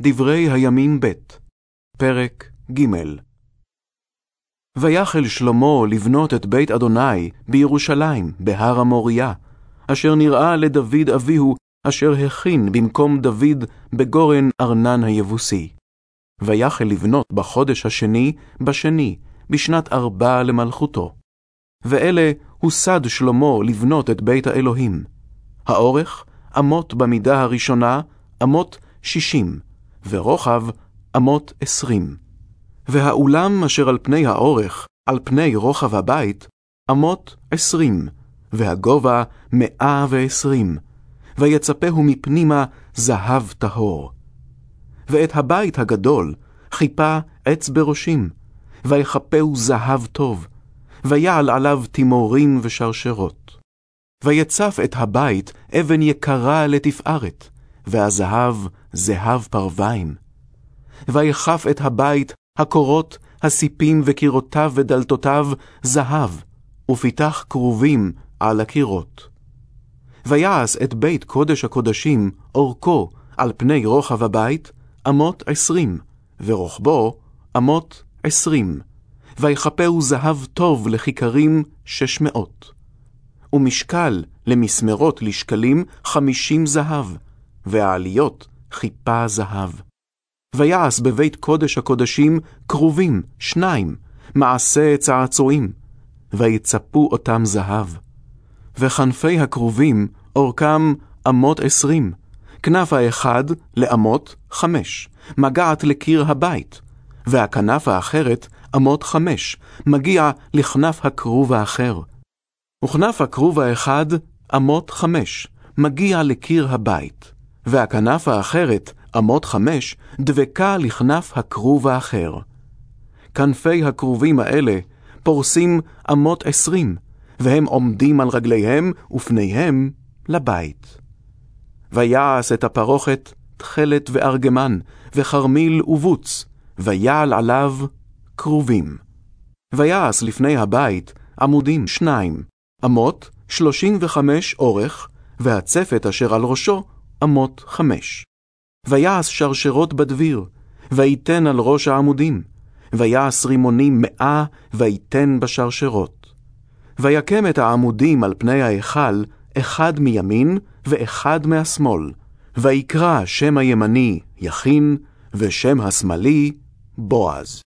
דברי הימים ב', פרק ג' ויחל שלמה לבנות את בית אדוני בירושלים, בהר המוריה, אשר נראה לדוד אביהו, אשר הכין במקום דוד בגורן ארנן היבוסי. ויחל לבנות בחודש השני, בשני, בשנת ארבע למלכותו. ואלה הוסד שלמה לבנות את בית האלוהים. האורך, אמות במידה הראשונה, אמות שישים, ורוחב אמות עשרים. והאולם אשר על פני האורך, על פני רוחב הבית, אמות עשרים, והגובה מאה ועשרים, ויצפהו מפנימה זהב טהור. ואת הבית הגדול חיפה עץ בראשים, ויכפהו זהב טוב, ויעל עליו תימורים ושרשרות. ויצף את הבית אבן יקרה לתפארת, והזהב זהב פרוויים. ויכף את הבית הקורות, הסיפים וקירותיו ודלתותיו זהב, ופיתח כרובים על הקירות. ויעש את בית קודש הקודשים, אורכו, על פני רוחב הבית, אמות עשרים, ורוחבו אמות עשרים, ויכפהו זהב טוב לכיכרים שש מאות. ומשקל למסמרות לשקלים חמישים זהב, והעליות חיפה זהב. ויעש בבית קודש הקודשים כרובים, שניים, מעשה צעצועים, ויצפו אותם זהב. וכנפי הכרובים, אורכם אמות עשרים, כנף האחד לאמות חמש, מגעת לקיר הבית, והכנף האחרת אמות חמש, מגיע לכנף הכרוב האחר. וכנף הכרוב האחד אמות חמש, מגיע לקיר הבית, והכנף האחרת, אמות חמש, דבקה לכנף הכרוב האחר. כנפי הכרובים האלה פורסים אמות עשרים, והם עומדים על רגליהם ופניהם לבית. ויעש את הפרוכת תכלת וארגמן, וכרמיל ובוץ, ויעל עליו כרובים. ויעש לפני הבית עמודים שניים, אמות שלושים וחמש אורך, והצפת אשר על ראשו אמות חמש. ויעש שרשרות בדביר, ויתן על ראש העמודים, ויעש רימונים מאה, ויתן בשרשרות. ויקם את העמודים על פני ההיכל, אחד מימין ואחד מהשמאל, ויקרא שם הימני יכין, ושם השמאלי בועז.